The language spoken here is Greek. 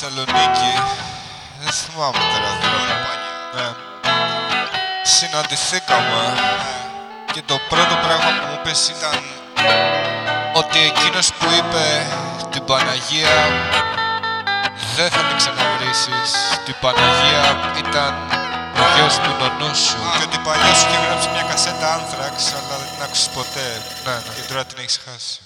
Θεσσαλονίκη. Δεν θυμάμαι τώρα. Ναι. Συναντηθήκαμε και το πρώτο πράγμα που μου είπες ήταν ότι εκείνος που είπε την Παναγία δεν θα την ξαναβρήσεις. Την Παναγία ήταν ο γιος του νονού σου. Και ότι παλιά σου είχε γράψει μια κασέτα άνθραξ, αλλά δεν την άκουσες ποτέ. Ναι, ναι. Και τώρα την έχεις χάσει.